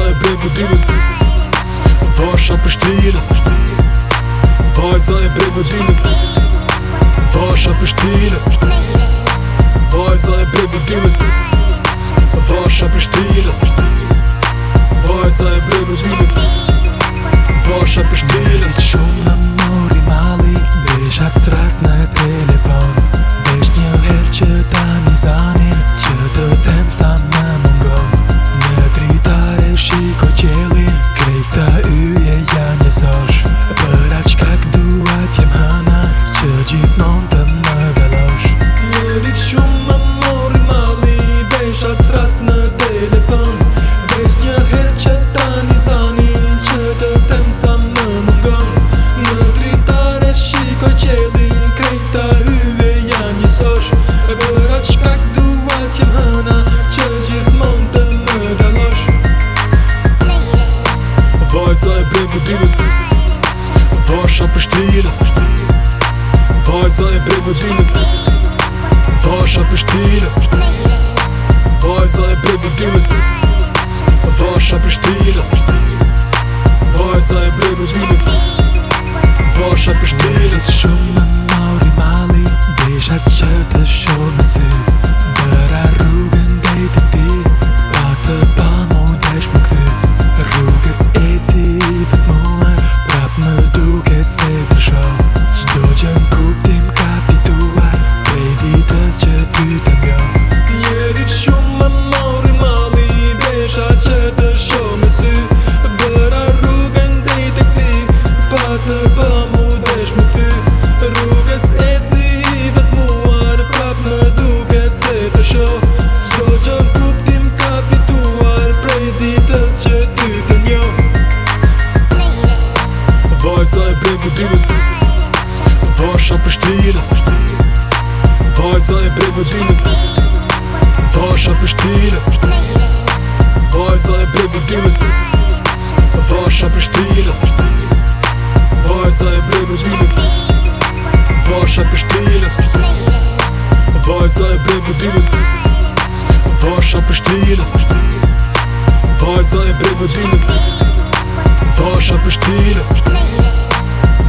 Vajza e bregu dilit Vasha për shtilës Vajza e bregu dilit Vasha për shtilës Vajza e bregu dilit Vasha për shtilës Vajza e bregu dilit Vasha për shtilës Shumë në mori mali Besha të tras në telefon. Besh një herë që ta një zani Shtilës Vajza e bregu dilit Vasha për shtilës Vajza e bregu dilit Vasha për shtilës Vajza e bregu dilit Vasha për shtilës Shumë Vajza e bregu dilit Vasha për shtilës Vajza e bregu dilit Vasha për shtilës Vajza e bregu dilit Vasha për shtilës Vajza e bregu dilit Vasha për shtilës Vajza e bregu dilit Vasha për shtilës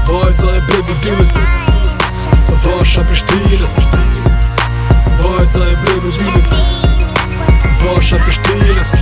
Vajza e bregu dilit Vasha për shtilës za e bregu t'vimin Vasha për shtrijes